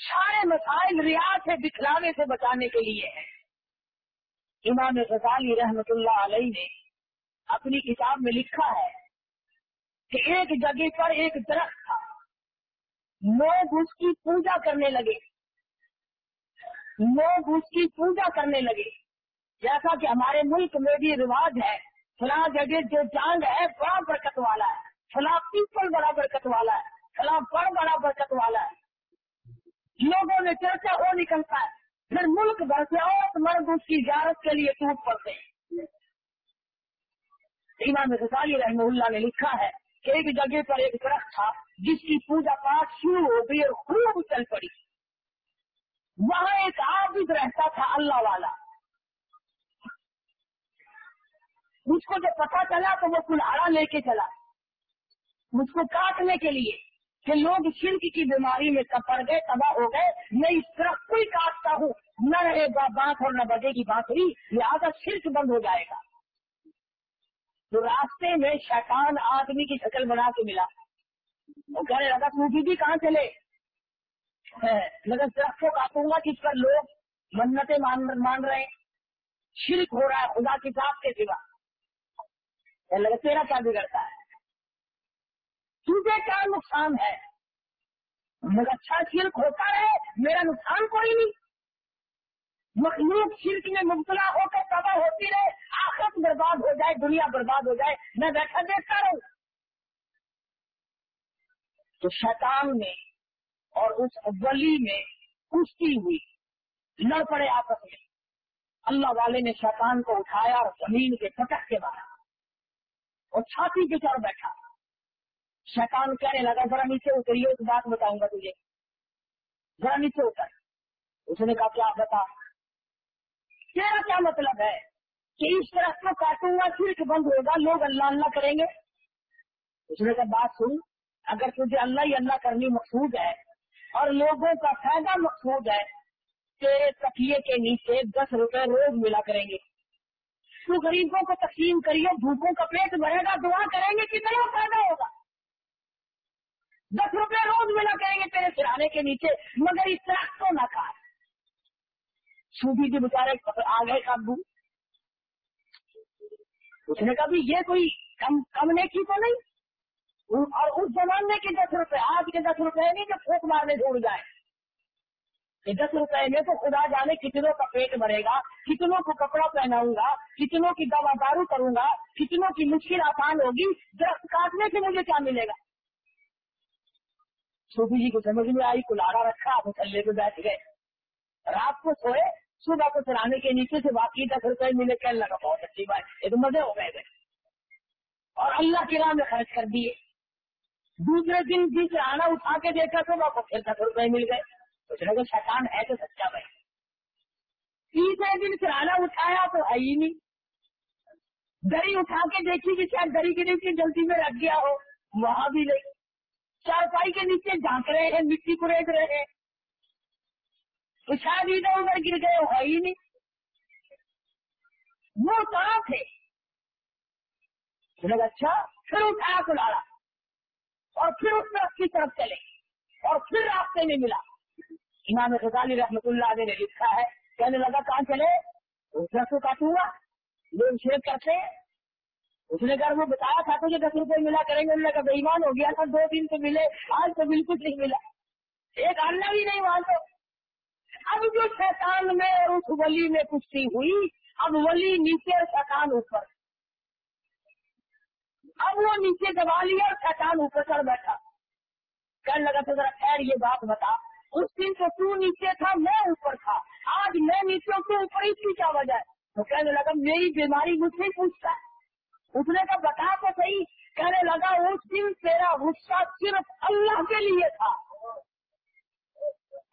Speaker 1: سارے مسائل ریا سے دکھلانے سے بچانے کے لیے۔ ہے امام غزالی رحمت اللہ علیہ نے اپنی کتاب میں لکھا ہے کہ ایک جگہ پر ایک درخت تھا۔ لوگ اس کی پوجا کرنے لگے۔ لوگ اس کی پوجا کرنے لگے۔ جیسا کہ ہمارے ملک میں بھی رواج ہے، فلاں جگہ جو جانگ ہے، بڑا برکت والا ہے۔ فلاں پیپل بڑا برکت والا ہے۔ فلاں پر بڑا برکت والا ہے۔ لوگوں میں چرچا ہو نکلتا ہے۔ پھر ملک بھر سے اور مرد اس کی اجازت کے لیے ٹوٹ پڑتے ہیں امام غزالی رحمہ اللہ نے لکھا ہے کہ ایک جگہ پر ایک درخت تھا، جس کی پوجا پاٹ شروع ہو گئی اور خوب چل پڑی۔ وہاں ایک عابد رہتا تھا، اللہ والا۔ مجھ کو جب پتا چلا تو وہ کلاڑا لے کے چلا۔ مجھ کو کاٹنے کے لیے۔ کہ لوگ شرک کی بیماری میں پڑ گئے، تباہ ہو گئے۔ میں اس طرح کوئی کاٹتا ہوں۔ نہ رہے گا بانس اور نہ بجے گی بانسری لہٰذا شرک بند ہو جائے گا۔ تو راستے میں شیطان آدمی کی شکل بنا کے ملا۔ وہ کہنے لگا تو بھی کہاں چلے؟ مگر درخت کو کاٹوں گا کس پر لوگ منتیں مان رہے ہیں؟ شرک ہو رہا ہے خدا کی ذات کے سوا۔ لگا تیرا کیا بگڑتا ہے؟ تجھے کیا نقصان ہے۔ مگر اچھا شرک ہوتا ہے، میرا نقصان کوئی نہیں۔ مخلوق شرک میں مبتلا ہو کر تباہ ہوتی رہے آخر برباد ہو جائے، دنیا برباد ہو جائے۔ میں بیٹھا دیکھتا رہوں۔ تو شیطان میں اور اس ولی میں کشتی ہوئی، لڑ پڑے آپس میں۔ اللہ والے نے شیطان کو اٹھایا اور زمین کے پٹک کے مارا اور چھاتی کے چار بیٹھا۔ شیطان کہنے لگا ذرا نیچے اتریے ایک بات بتاؤں گا تجھے۔ ذرا نیچے اتر۔ اس نے کہا، کیا بتا؟ تیرا کیا مطلب ہے کہ اس طرح کو کاٹوں گا، صرف بند ہوگا، لوگ اللہ اللہ کریں گے؟ اس نے کہا، بات سن، اگر تجھے اللہ ہی اللہ کرنی مقصود ہے اور لوگوں کا فائدہ مقصود ہے، تیرے تکیے کے نیچے دس روپے روز ملا کریں گے۔ تو غریبوں کو تقسیم کریے، بھوکوں کا پیٹ بھرے گا، دعا کریں گے کتنا فائدہ ہوگا۔ دس روپے روز میں نہ کہیں گے تیرے سرانے کے نیچے، مگر اس طرح تو نہ کھا۔ سوبھی جی بچارے آ گئے قابو اس نے کہا بھی یہ کوئی کم کم نے کی تو نہیں۔ اور اس زمانے کے دس روپے، آج کے دس روپے نہیں جو پھوک مارنے جڑ جائے دس روپے میں تو خدا جانے کتنوں کا پیٹ بھرے گا، کتنوں کو کپڑا پہناؤں گا، کتنوں کی دوا دارو کروں گا، کتنوں کی مشکل آسان ہوگی، درخت کاٹنے سے مجھے کیا ملے گا؟ چھوٹی جی کو سمجھ میں آئی کلارا رکھا مسلے پہ بیٹھ گئے۔ رات کو سوئے، صبح کو سرانے کے نیچے سے باقی دس روپئے ملے کہ اللہ کا بہت اچھی بات یہ تو مزے ہو گئے اور اللہ کے راہ میں خرچ کر دیے۔ دوسرے دن بھی سرانا اٹھا کے دیکھا تو آپ کو پھر دس روپئے مل گئے۔ سوچ رہے شیطان ہے تو سچا بھائی۔ تیسرے دن سرانا اٹھایا تو ہے ہی نہیں۔ دری اٹھا کے دیکھی کہ شاید دری کے نیچے جلدی میں رکھ گیا ہو۔ وہاں بھی نہیں۔ چارپائی کے نیچے جھانک رہے ہیں، مٹی کوریج رہے ہیں۔ تو بھی تو ادھر گر گئے ہوا ہی نہیں۔ وہ کہاں تھے اچھا پھر اٹھا کو لاڑا اور پھر اس طرف کی طرف چلے۔ اور پھر راستے میں ملا۔ امام غزالی رحمت اللہ علیہ نے لکھا ہے، کہنے لگا، کہاں چلے؟ اس کا گا۔ لوگ شیئر کرتے ہیں۔ اس نے کہا وہ بتایا تھا تجھے دس روپے ملا، کریں گے۔ اللہ کا بےمان ہو گیا تھا، دو دن تو ملے، آج تو بالکل نہیں ملا۔ ایک آنا بھی نہیں مانتے اب جو شیطان میں اس ولی میں کشتی ہوئی، اب ولی نیچے شیطان اوپر۔ اب وہ نیچے دبا لیا اور شیطان اوپر چڑھ بیٹھا۔ کہنے لگا، تو ذرا خیر یہ بات بتا۔ اس دن تو تو نیچے تھا، میں اوپر تھا۔ آج میں نیچے اوپر ہی کیا وجہ ہے وہ کہنے لگا، میری بیماری مجھ سے پوچھتا ہے۔ اس نے کہا بتا تو صحیح، کہنے لگا، اس دن تیرا غصہ صرف اللہ کے لیے تھا۔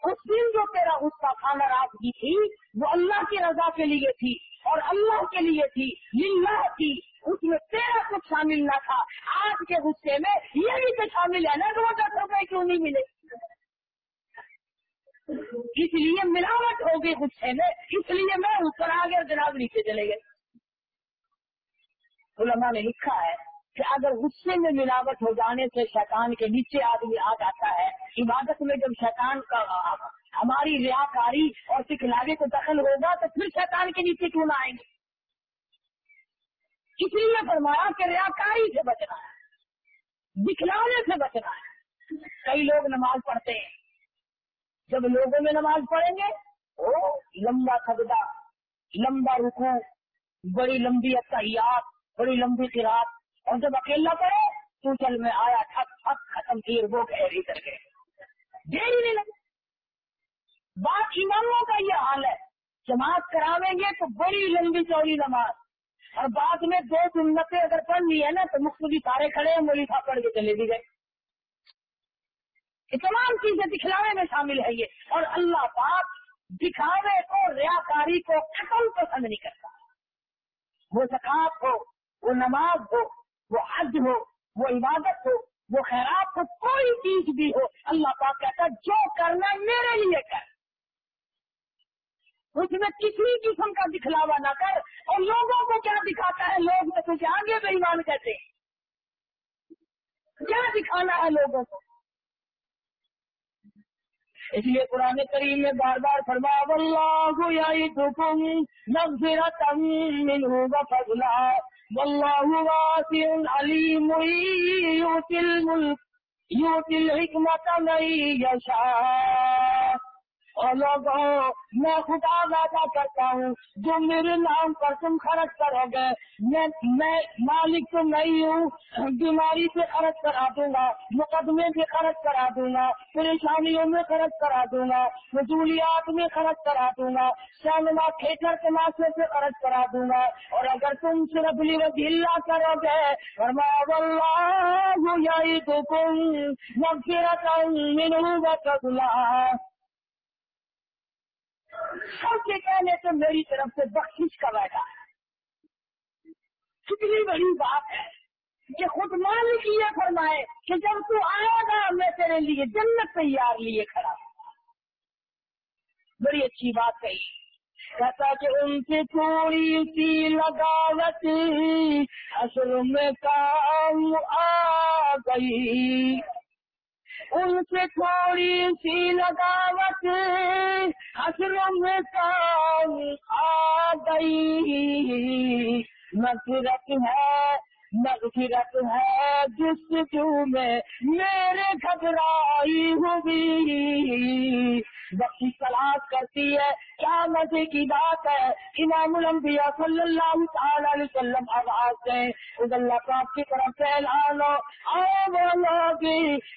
Speaker 1: اس دن جو تیرا غصہ تھا ناراضگی تھی، وہ اللہ کی رضا کے لیے تھی اور اللہ کے لیے تھی، للہ تھی۔ اس میں تیرا کچھ شامل نہ تھا۔ آج کے غصے میں یہ بھی تو شامل ہے نا دو وہ دس روپئے کیوں نہیں ملے؟ اس لیے ملاوٹ ہو گئی غصے میں، اس لیے میں اوپر آ گیا جناب نیچے چلے گئے۔ علماء نے لکھا ہے کہ اگر غصے میں ملاوٹ ہو جانے سے شیطان کے نیچے آدمی آ جاتا ہے، عبادت میں جب شیطان کا ہماری ریا کاری اور سکھلاوے کو دخل ہوگا تو پھر شیطان کے نیچے کیوں نہ آئیں گے؟ اس لیے فرمایا کہ ریاکاری سے بچنا ہے دکھلانے سے بچنا ہے۔ کئی لوگ نماز پڑھتے ہیں، جب لوگوں میں نماز پڑھیں گے وہ لمبا سبدا لمبا رکو بڑی لمبی اچھا بڑی لمبی کی رات اور جب اکیلا پڑے تو چل میں آیا تھک تھک ختم کیے، وہ کہہ کر کے۔ دیر ہی لگی۔ بات اماموں کا یہ حال ہے۔ جماعت کراویں گے تو بڑی لمبی چوری نماز۔ اور بعد میں دو سنتیں اگر پڑھ لی ہے نا، تو مختلف تارے کھڑے ہیں مولی صاحب پڑھ کے چلے بھی گئے۔ یہ تمام چیزیں دکھلاوے میں شامل ہے یہ۔ اور اللہ پاک دکھاوے کو ریاکاری کو ختم پسند نہیں کرتا۔ وہ زکات ہو وہ نماز ہو، وہ حج ہو، وہ عبادت ہو، وہ خیرات ہو، کوئی چیز بھی ہو، اللہ پاک کہتا جو کرنا میرے لیے کر۔ اس میں کسی قسم کا دکھلاوا نہ کر۔ اور لوگوں کو کیا دکھاتا ہے؟ لوگ تو تجھے آگے بے ایمان کہتے ہیں۔ کیا دکھانا ہے لوگوں کو؟ اس لیے پرانے کریم میں بار بار فرما اللہ ہو یا فضلہ والله واسع عليم يؤتي الملك يؤتي الحكمة من يشاء. اور میں خدا وعدہ کرتا ہوں، جو میرے نام پر تم خرچ کرو گے، میں مالک تو نہیں ہوں، بیماری سے خرچ کرا دوں گا، مقدمے سے خرچ کرا دوں گا، پریشانیوں میں خرچ کرا دوں گا مجولیات میں خرچ کرا دوں گا شاملہ ٹھیکر کے معاشرے سے خرچ کرا دوں گا، اور اگر تم صرف اللہ کرو گے فرما یا سب کے کہنے سے میری طرف سے بخش کا بیٹھا ہے۔ کتنی بڑی بات ہے۔ کہ خود مالک یہ فرمائے کہ جب تو آئے گا میں تیرے لیے جنت تیار لیے کھڑا۔ بڑی اچھی بات کہی۔ کہتا کہ ان سے تھوڑی سی لگاوت اصل میں کام آ گئی۔ ان سے تھوڑی سی لگاوٹ میں کام آ گئی۔ مسرت ہے مغفرت ہے جس میں میرے گھبرائی ہوئی۔ بخشی تلاش کرتی ہے کیا مزے کی بات ہے۔ امام الانبیاء صلی اللہ تعالی علیہ وسلم آواز ہے خود اللہ پاک کی طرف پھیلا لو آئے وہ لوگ،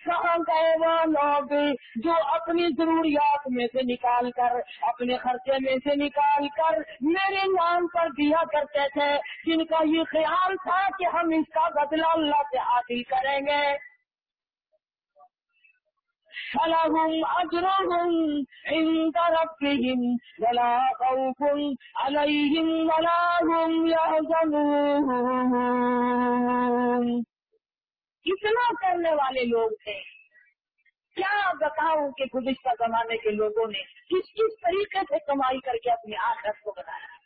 Speaker 1: کہاں گئے وہ لوگ؟ جو اپنی ضروریات میں سے نکال کر، اپنے خرچے میں سے نکال کر میرے نام پر دیا کرتے تھے۔ جن کا یہ خیال تھا کہ ہاں ہم اس کا بدلہ اللہ سے حاصل کریں گے۔ فلهم أجرهم عند ربهم ولا خوف عليهم ولا هم يحزنون۔ کتنا کرنے والے لوگ تھے۔ کیا بتاؤں کہ گزشتہ زمانے کے لوگوں نے کس کس طریقے سے کمائی کر کے اپنی آخرت کو بنایا؟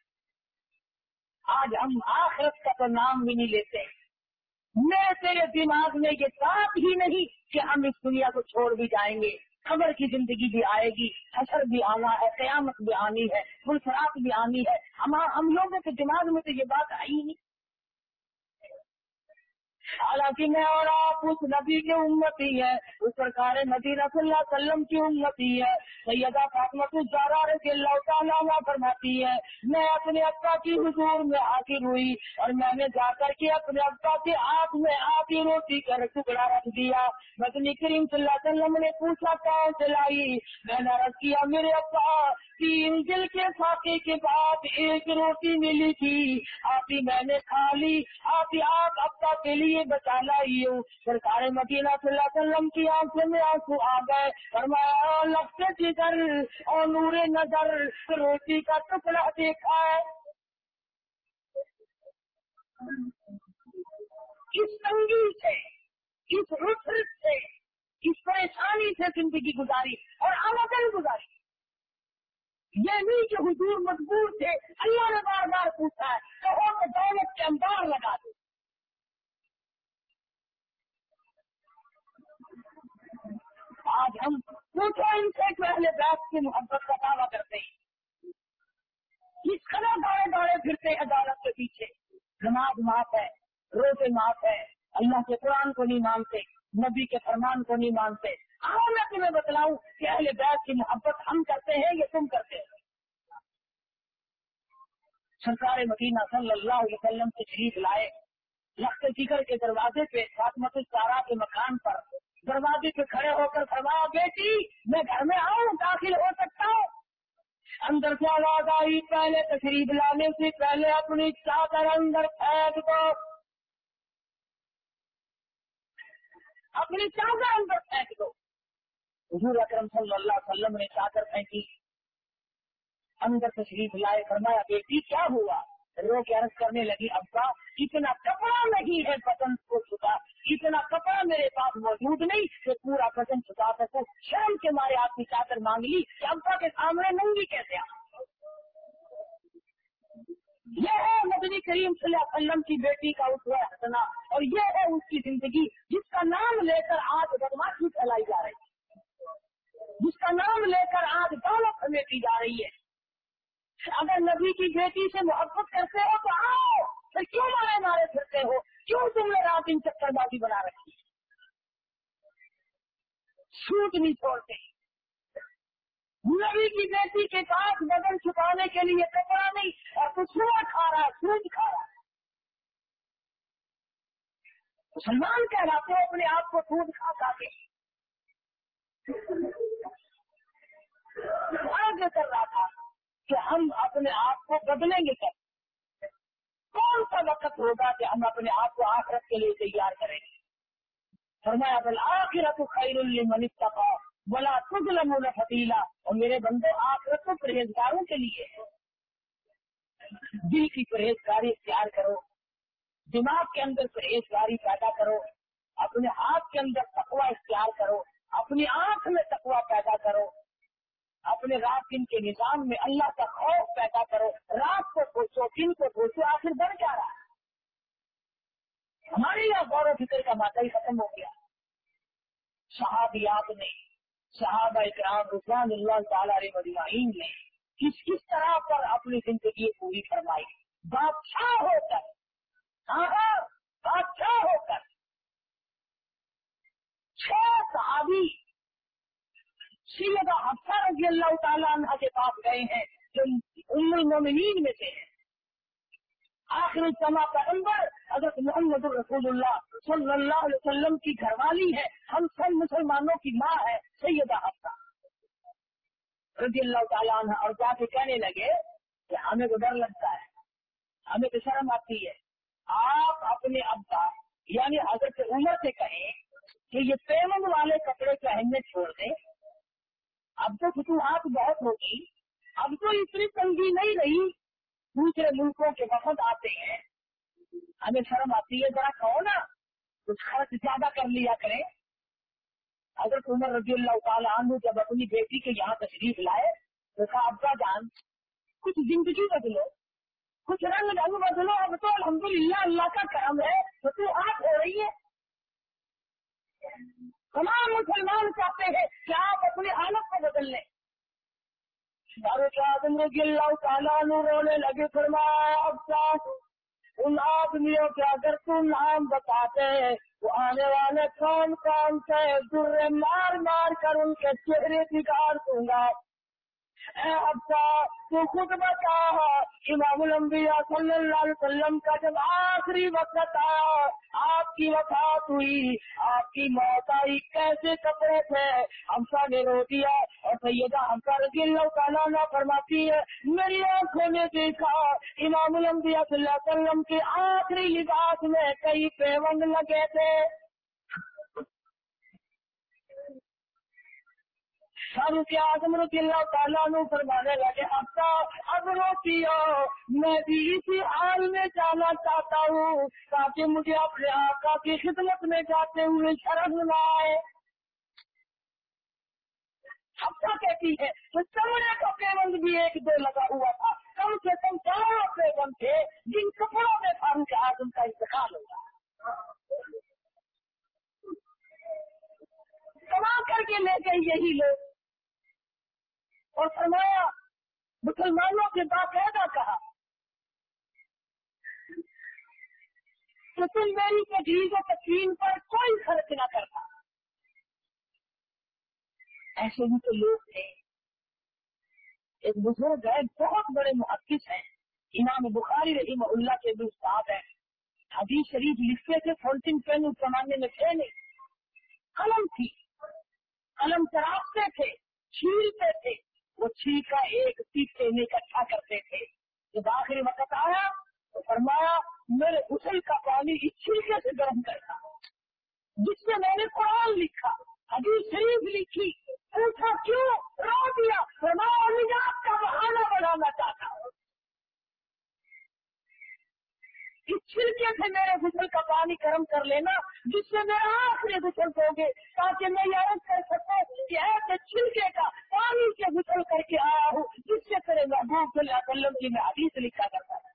Speaker 1: آج ہم آخرت کا تو نام بھی نہیں لیتے۔ میں تیرے دماغ میں یہ بات ہی نہیں کہ ہم اس دنیا کو چھوڑ بھی جائیں گے۔ خبر کی زندگی بھی آئے گی حسر بھی آنا ہے، قیامت بھی آنی ہے گلفرات بھی آنی ہے۔ ہم لوگوں کے دماغ میں تو یہ بات آئی نہیں۔ حالانکہ میں اور آپ اس نبی کے امتی ہے اس سرکار نبی رسول اللہ وسلم کی امتی ہے سیدہ فاطمہ الزہرا رضی اللہ تعالیٰ فرماتی ہے میں اپنے ابا کی حضور میں حاضر ہوئی اور میں نے جا کر کے اپنے ابا کے آپ میں آپ ہی روٹی کا ٹکڑا رکھ دیا۔ مدنی کریم صلی اللہ علیہ وسلم نے پوچھا کہاں سے لائی میں نے رکھ کیا، میرے ابا، تین دل کے فاقے کے بعد ایک روٹی ملی تھی۔ آپ ہی میں نے کھا لی، آپ ہی آپ ابا کے لیے لیے بتانا یہ ہوں۔ سرکار مدینہ صلی اللہ علیہ وسلم کی آنکھ میں آنسو آ گئے۔ فرمایا لفظ جگر اور نور نظر، روٹی کا ٹکڑا دیکھا ہے۔ اس تنگی سے، اس رفرت سے، اس پریشانی سے زندگی گزاری اور آمدن گزاری۔ یہ نہیں کہ حضور مجبور تھے، اللہ نے بار بار پوچھا ہے تو دولت کے انبار لگا دیں آج ہم پوچھو ان سے جو اہل بیت کی محبت کا دعویٰ کرتے ہیں۔ اس طرح دوڑے دوڑے پھرتے عدالت کے پیچھے؟ نماز معاف ہے روزے معاف ہے۔ اللہ کے قرآن کو نہیں مانتے، نبی کے فرمان کو نہیں مانتے۔ آؤ میں تمہیں بتلاؤں کہ اہل بیت کی محبت ہم کرتے ہیں یا تم کرتے ہو۔ سرکار مدینہ صلی اللہ علیہ وسلم تشریف لائے، لخت فکر کے دروازے پہ فاطمت الزارا کے مکان پر دروازے پہ کھڑے ہو کر فرمایا، بیٹی، میں گھر میں آؤں، داخل ہو سکتا ہوں. اندر سے آواز آئی، پہلے تشریف لانے سے پہلے اپنی چادر اندر پھینک دو۔ اپنی چادر اندر پھینک دو۔ حضور اکرم صلی اللہ علیہ وسلم نے چادر پھینکی۔ اندر تشریف لائے، فرمایا، بیٹی، کیا ہوا؟ رو کے عرض کرنے لگی ابا اتنا کپڑا نہیں ہے بدن کو چھپا، اتنا کپڑا میرے پاس موجود نہیں کہ پورا بدن چھپا سکوں۔ شرم کے مارے آپ کی چادر مانگ لی کہ ابا کے سامنے ننگی کیسے یہ ہے مدنی کریم صلی اللہ علیہ وسلم کی بیٹی کا اسوا ہٹنا اور یہ ہے اس کی زندگی جس کا نام لے کر آج بدماشی پھیلائی جا رہی ہے۔ جس کا نام لے کر آج دولت سمیٹی جا رہی ہے۔ اگر نبی کی بیٹی سے محبت کرتے ہو تو آؤ، پھر کیوں مارے مارے پھرتے ہو؟ کیوں تم نے رات ان چکر بازی بنا رکھی؟ چھوٹ نہیں چھوڑتے۔ نبی کی بیٹی کے پاس بدن چھپانے کے لیے کپڑا نہیں، اور کچھ کھا رہا سوج کھا رہا مسلمان کہلاتے ہو، اپنے آپ کو سود کھا کھا کے۔ کر رہا تھا۔ کہ ہم اپنے آپ کو بدلیں گے کب کون سا وقت ہوگا کہ ہم اپنے آپ کو آخرت کے لیے تیار کریں گے؟ فرمایا، بل آخرت خیر المن کا بلا تظلم فتیلا۔ اور میرے بندے آخرت کو پرہیزگاروں کے لیے دل کی پرہیزگاری اختیار کرو۔ دماغ کے اندر پرہیزگاری پیدا کرو۔ اپنے ہاتھ کے اندر تقوا اختیار کرو۔ اپنی آنکھ میں تقوا پیدا کرو۔ اپنے رات دن کے نظام میں اللہ کا خوف پیدا کرو، رات کو پوچھو، دن کو پوچھو، آخر بڑھ جا رہا ہے۔ ہمارے یہاں غور و فکر کا ماتا ہی ختم ہو گیا۔ صحابیات نے، صحابہ اکرام رضوان اللہ تعالیٰ علیہ نے کس کس طرح پر اپنی زندگی پوری فرمائی۔ بادشاہ ہو کر رضی اللہ تعالیٰ عنہ کے پاس گئے ہیں، جو ام المومنین میں سے ہیں۔ آخر السما پیغمبر حضرت محمد الرسول اللہ صلی اللہ علیہ وسلم کی گھر والی ہے۔ ہم سب مسلمانوں کی ماں ہے سیدہ حفصہ۔ رضی اللہ تعالیٰ عنہ اور جا کے کہنے لگے کہ ہمیں تو ڈر لگتا ہے، ہمیں تو شرم آتی ہے۔ آپ اپنے ابا یعنی حضرت عمر سے کہیں کہ یہ پیمن والے کپڑے پہننے چھوڑ دیں۔ اب تو فتوحات بہت ہوگی۔ اب تو اتنی تنگی نہیں رہی۔ دوسرے ملکوں کے وفد آتے ہیں۔ ہمیں شرم آتی ہے، ذرا کہو نا، کچھ خرچ زیادہ کر لیا کریں۔ اگر عمر رضی اللہ تعالیٰ عنہ جب اپنی بیٹی کے یہاں تشریف لائے، تو کہا، ابا جان، کچھ زندگی بدلو، کچھ رنگ رنگ بدلو، اب تو الحمدللہ اللہ کا کرم ہے تو آپ ہو رہی ہے تمام مسلمان چاہتے ہیں کہ آپ اپنی حالت کو بدل لیں۔ فاروق اعظم رضی اللہ تعالیٰ رونے لگے، فرمایا، اب ان آدمیوں کے اگر تم نام بتاتے ہیں وہ آنے والے کون کون سے؟ در مار مار کر ان کے چہرے بگاڑ دوں گا۔ اے ابا، تو خود بتا امام الانبیاء صلی اللہ علیہ وسلم کا جب آخری وقت آیا آپ کی وفات ہوئی، آپ کی موت آئی، کیسے کپڑے تھے؟ ہمسا نے رو دیا اور سیدہ ہمسا رضی اللہ تعالیٰ نہ فرماتی ہے، میری آنکھوں نے دیکھا، امام الانبیاء صلی اللہ علیہ وسلم کے آخری لباس میں کئی پیونگ لگے تھے۔ فاروق اعظم رضی اللہ تعالیٰ عنہ فرمانے لگے ابا اب رو میں بھی اسی حال میں جانا چاہتا ہوں، تاکہ مجھے اپنے آقا کی خدمت میں جاتے ہوئے شرم نہ آئے ہفتہ کہتی ہے تو چمڑے کا پیبند بھی ایک دو لگا ہوا تھا، کم سے کم چار پیبند تھے جن کپڑوں میں فاروق اعظم کا انتقال ہوا۔ کما کر کے لے گئے یہی لوگ۔ اور فرمایا، مسلمانوں کے باقاعدہ کہا۔ کہ تم میری تجویز و تقسیم پر کوئی خرچ نہ کرتا۔ ایسے بھی تو لوگ تھے۔ ایک بزرگ ہے بہت بڑے محقق ہیں۔ امام بخاری رحیم اللہ کے بھی استاد ہیں۔ حدیث شریف لکھتے تھے، فورٹین پین اس زمانے میں تھے نہیں۔ قلم تھی۔ قلم تراشتے تھے چھیلتے تھے۔ وہ چھی کا ایک سیٹ سے انہیں اکٹھا کرتے تھے۔ جب آخری وقت آیا تو فرمایا، میرے غسل کا پانی اس چھیلکے سے گرم کرنا جس میں میں نے قرآن لکھا، حدیث شریف لکھی۔ پوچھا، کیوں رو دیا فرمایا نجات کا بہانہ بنانا چاہتا ہوں؟ چھلکے سے میرے غسل کا پانی گرم کر لینا، جس سے میرا آخری غسل دو گے تاکہ میں یہ عرض کر سکوں کہ ایسے چھلکے کا پانی سے غسل کر کے آیا ہوں، جس سے کرے محبوب صلی اللہ علیہ وسلم کی میں حدیث لکھا کرتا ہوں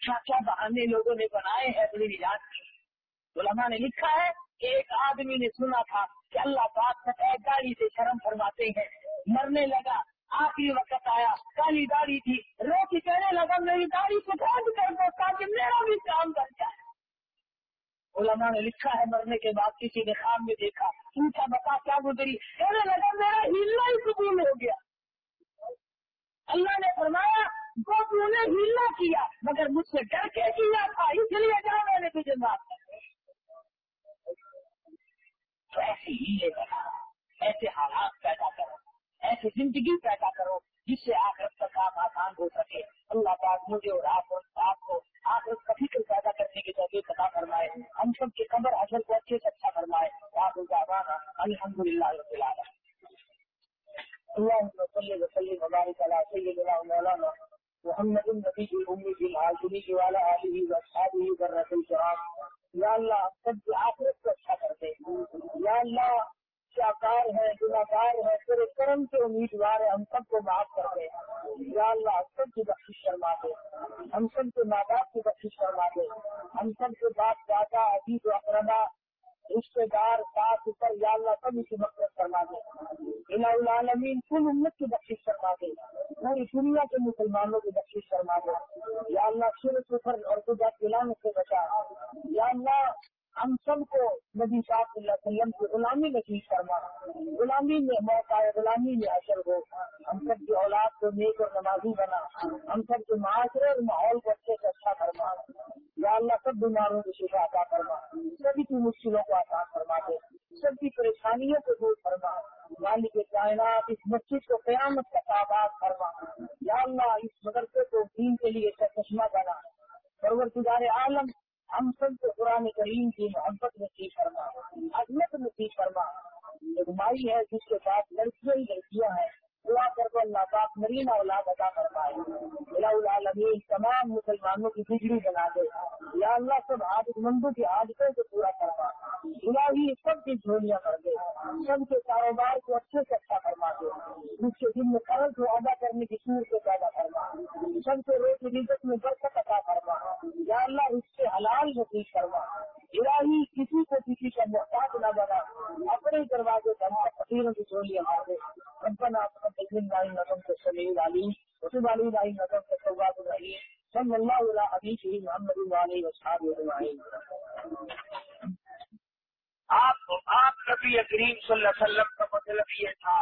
Speaker 1: کیا کیا بہانے لوگوں نے بنائے ہیں اپنی نجات کی؟ علماء نے لکھا ہے کہ ایک آدمی نے سنا تھا کہ اللہ پاک سفید گاڑی سے شرم فرماتے ہیں۔ مرنے لگا آخری وقت آیا۔ کالی داڑھی تھی۔ رو کے کہنے لگا، میری داڑھی کو بند کر دو تاکہ میرا بھی کام بن جائے۔ علماء نے لکھا ہے، مرنے کے بعد کسی نے خام میں دیکھا۔ پوچھا، بتا کیا گزری؟ کہنے لگا، میرا ہلنا ہی قبول ہو گیا۔ اللہ نے فرمایا، وہ نے ہلنا کیا، مگر مجھ سے ڈر کے کیا تھا، اس لیے جا میں نے تجھے بات کر ایسے ہیلے بنا۔ ایسے حالات پیدا کرو۔ ایسی زندگی پیدا کرو جس سے آخرت کا کام آسان ہو سکے۔ اللہ پاک مجھے اور آپ اور آپ کو آخرت کا فکر پیدا کرنے کی توفیق پتا فرمائے۔ ہم سب کی قبر اصل کو اچھے سے اچھا فرمائے۔ آپ الحمد للہ رب العالمین۔ اللهم صل وسلم وبارك على سيدنا مولانا محمد النبي الأمي العاجمي وعلى آله وأصحابه ذرة الكرام یا اللہ سب کی آخرت کو اچھا کر دے۔ یا اللہ شاکار ہے گناکار ہے تیرے کرم کے امیدوار ہے ہم سب کو معاف کر دے۔ یا اللہ، ہم سب کی بخش فرما دے۔ ہم سب کے ماں باپ کی بخش فرما دے۔ ہم سب کے باپ دادا، عزیز و اکرما رشتے دار، ساتھ اوپر، یا اللہ، سب کی مقصد فرما دے۔ بنا العالمین، کل امت کی بخش فرما دے۔ پوری دنیا کے مسلمانوں کی بخش فرما دے۔ یا اللہ سورج اوپر اور خدا کلام سے بچا۔ یا اللہ ہم سب کو نبی صاحب صلی اللہ علیہ وسلم کی غلامی نصیب فرما۔ غلامی میں موقع غلامی میں اثر ہو۔ ہم سب کی اولاد کو نیک اور نمازی بنا۔ ہم سب کے معاشرے اور ماحول کو اچھے سے اچھا فرما۔ یا اللہ سب بیماروں کی شفا عطا فرما۔ سبھی کی مشکلوں کو آسان فرما دے۔ سب کی پریشانیوں کو دور فرما۔ مالک کائنات اس مسجد کو قیامت کا تعداد فرما۔ یا اللہ اس مدرسے کو دین کے لیے چشمہ بنا۔ پرور عالم ہم سب کو قرآن کریم کی محبت نصیب فرما، عظمت نصیب فرما۔ ایک ہے جس کے ساتھ لڑکیاں ہی لڑکیاں ہیں۔ دعا کر کو اللہ پاک مرین اولاد عطا فرمائے۔ العالمین، تمام مسلمانوں کی بجلی بنا دے۔ یا اللہ سب عادت مندوں کی عادتوں کو پورا کروا الہی سب کی جھولیاں کر دے۔ سب کے کاروبار کو اچھے سے اچھا فرما دے۔ اس کے دن میں قرض کو ادا کرنے کی سور سے پیدا کروا سب کے روز عزت میں برکت عطا یا اللہ اس سے حلال نصیب کروا الہی کسی کو کسی کا محتاج نہ بنا۔ اپنے دروازے تمام فقیروں کی جھولیاں مار دے ربنا والی نظم کے سلیل علی اسی والی والی نظم کے سواد علی صلی اللہ علیہ حبیب محمد علیہ وصحاب اجمعین۔ آپ آپ نبی کریم صلی اللہ علیہ وسلم کا مطلب یہ تھا